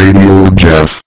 Radio Jeff.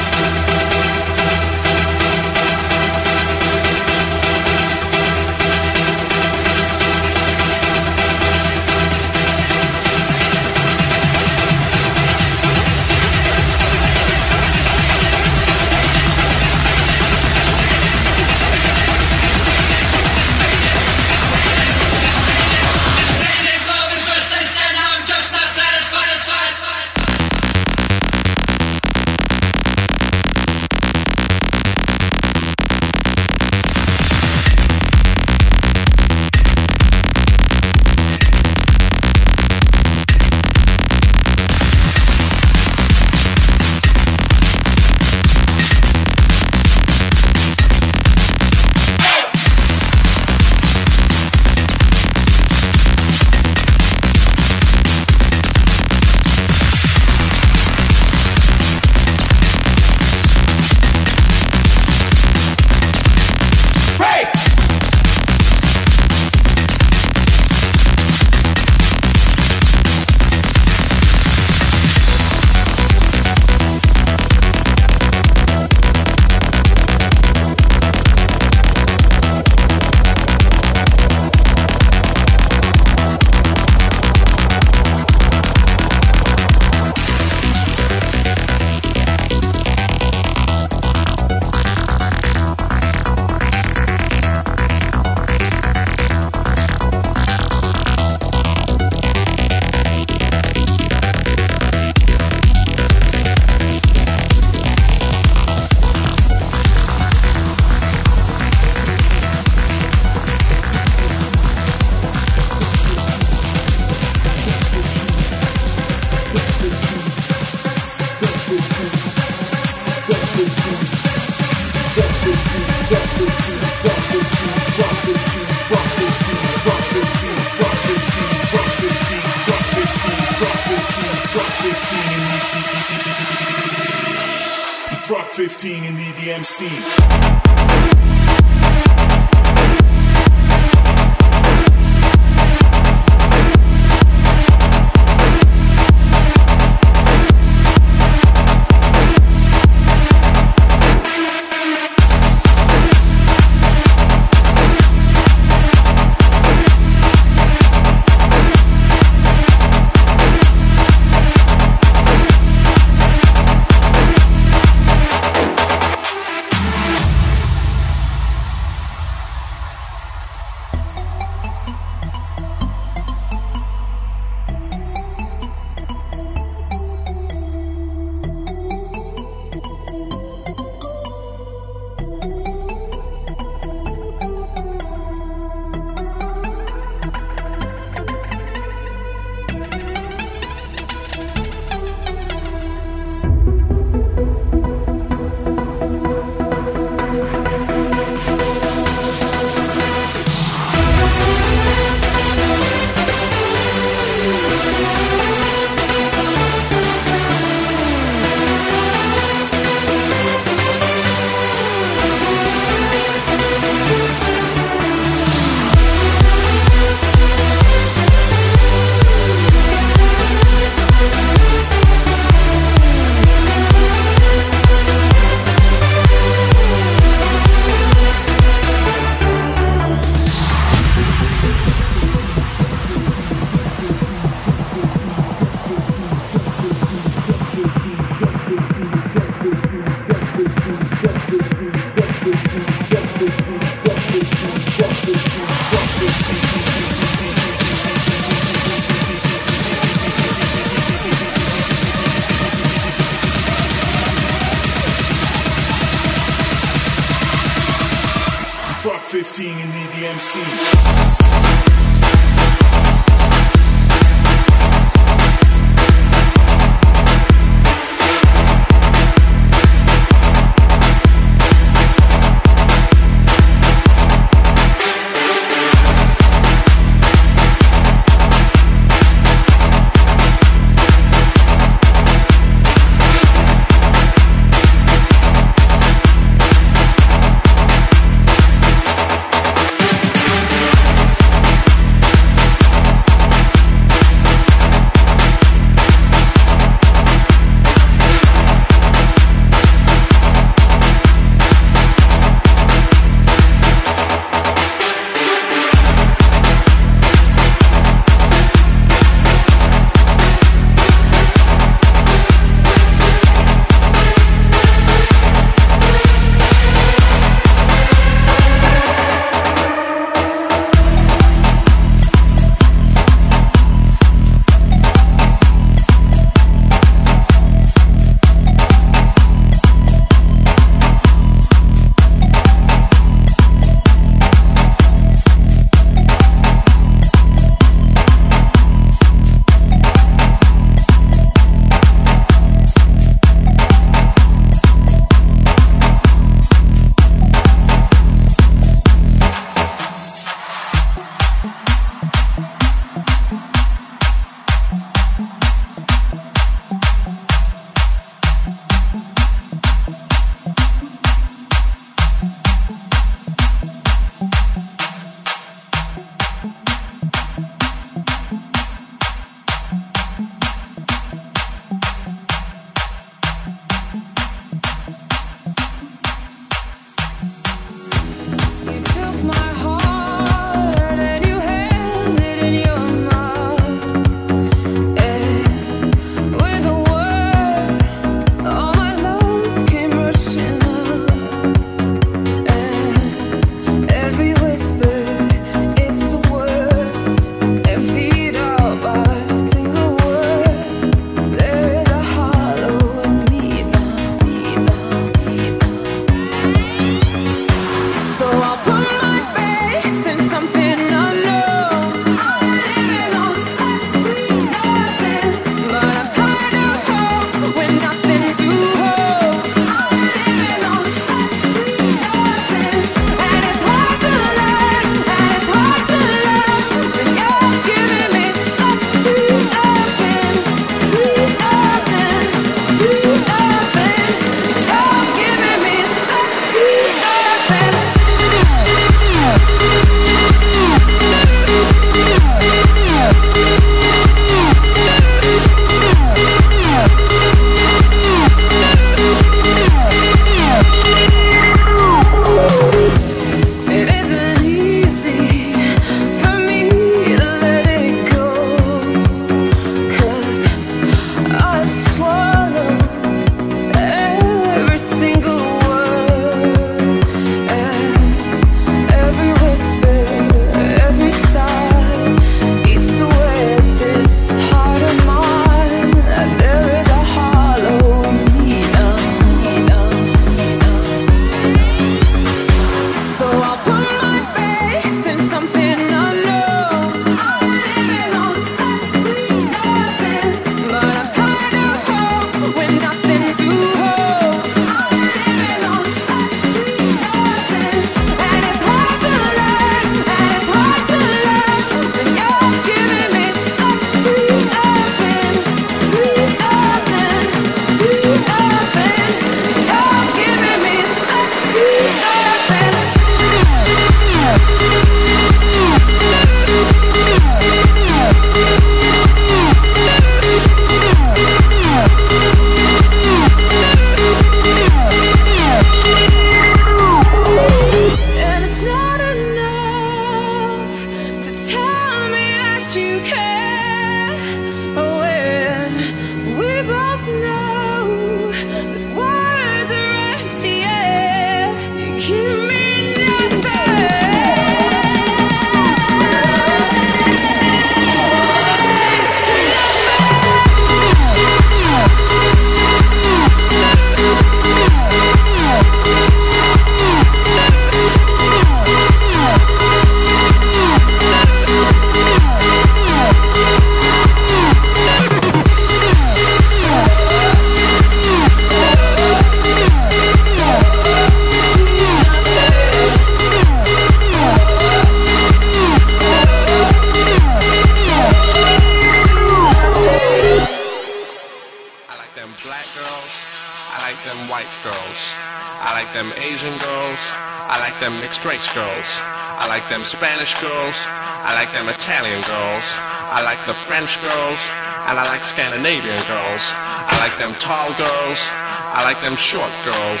Them short girls.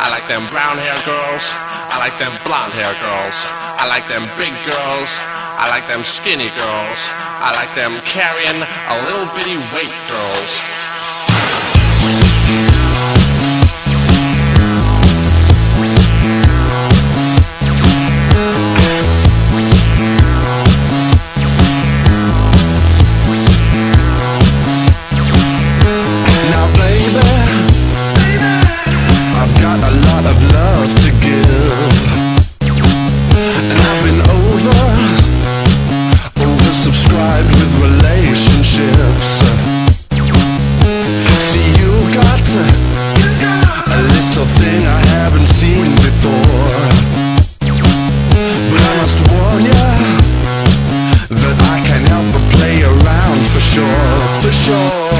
I like them brown hair girls. I like them blonde hair girls. I like them big girls. I like them skinny girls. I like them carrying a little bitty weight girls. Oh.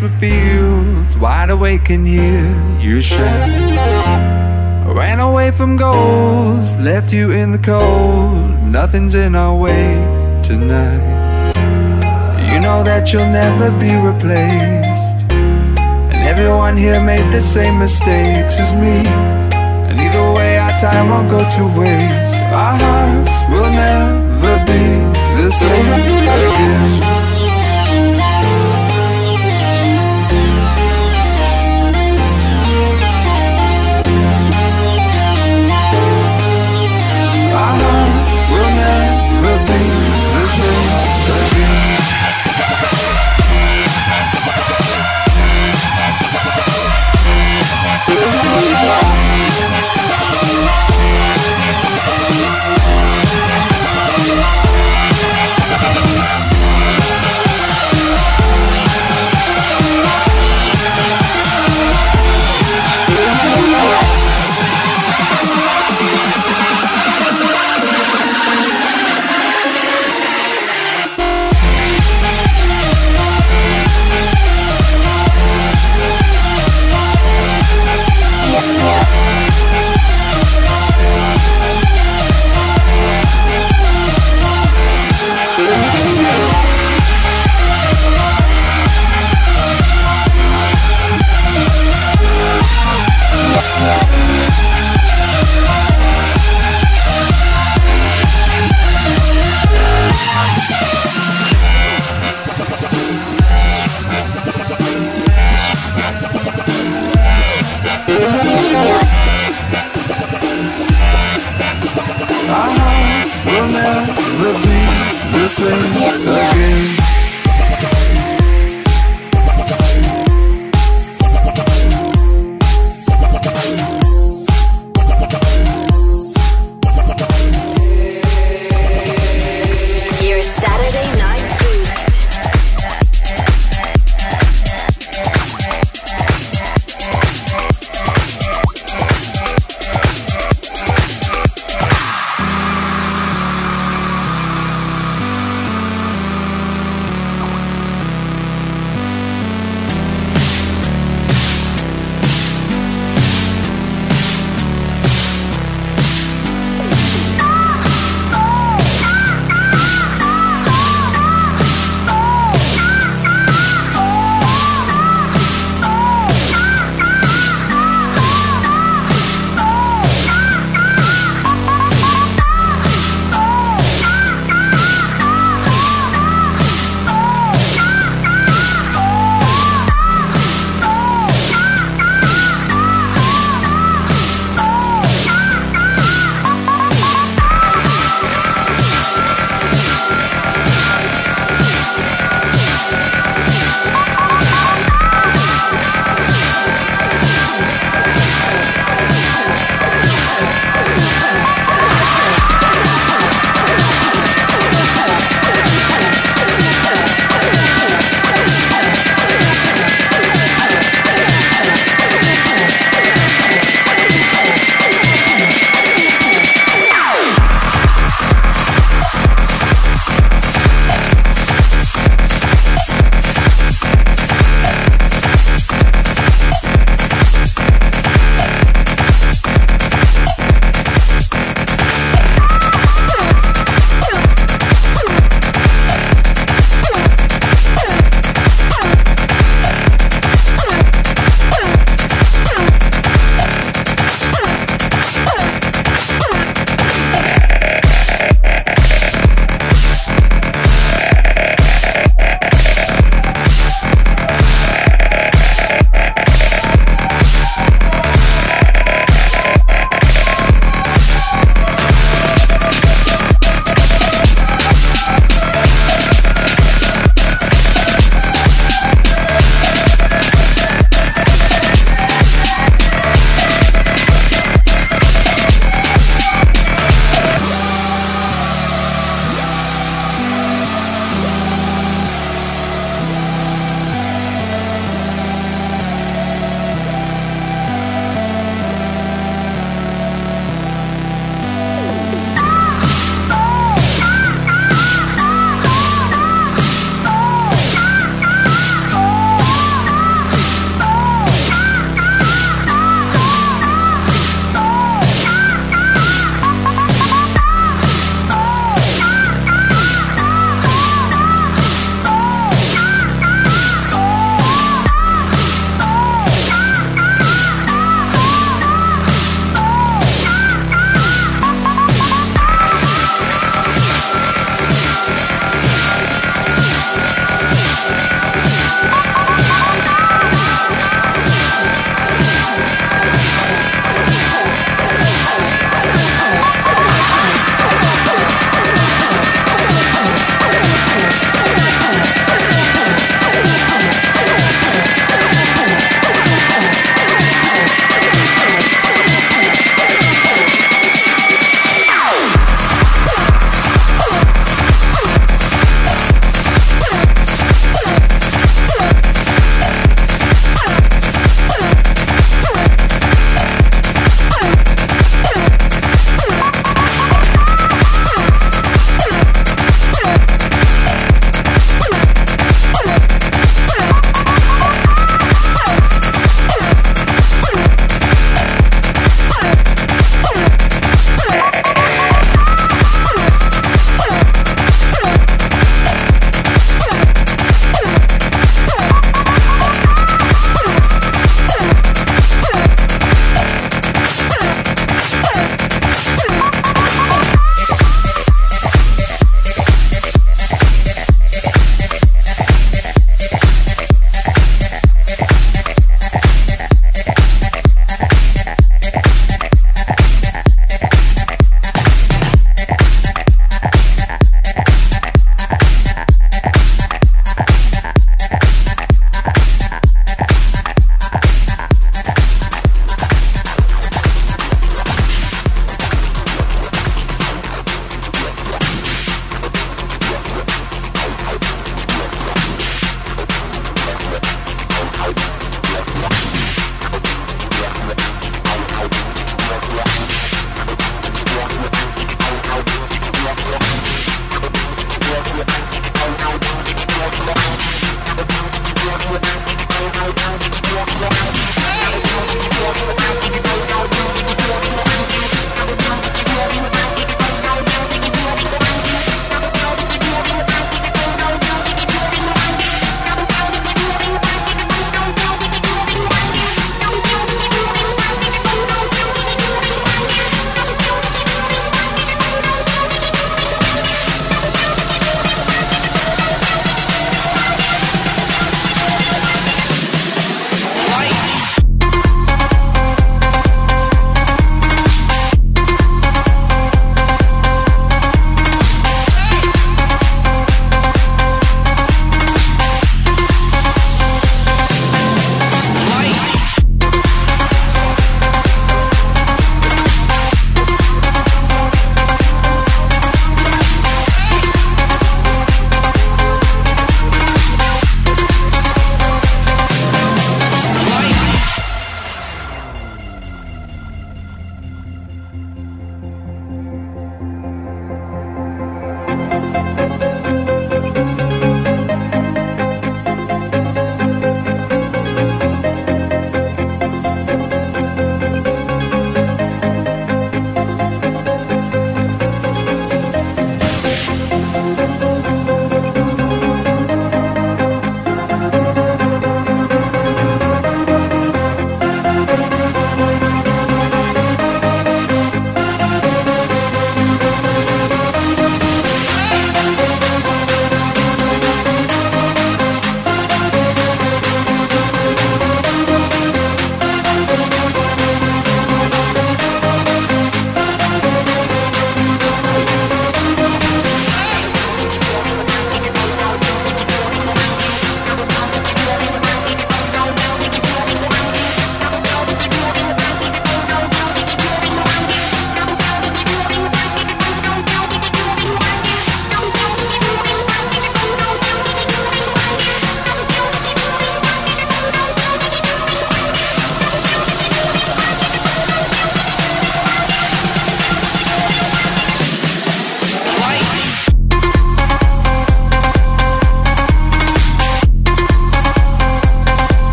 With fields, wide awake and hear you shout. Ran away from goals, left you in the cold. Nothing's in our way tonight. You know that you'll never be replaced. And everyone here made the same mistakes as me. And either way, our time won't go to waste. Our hearts will never be the same again.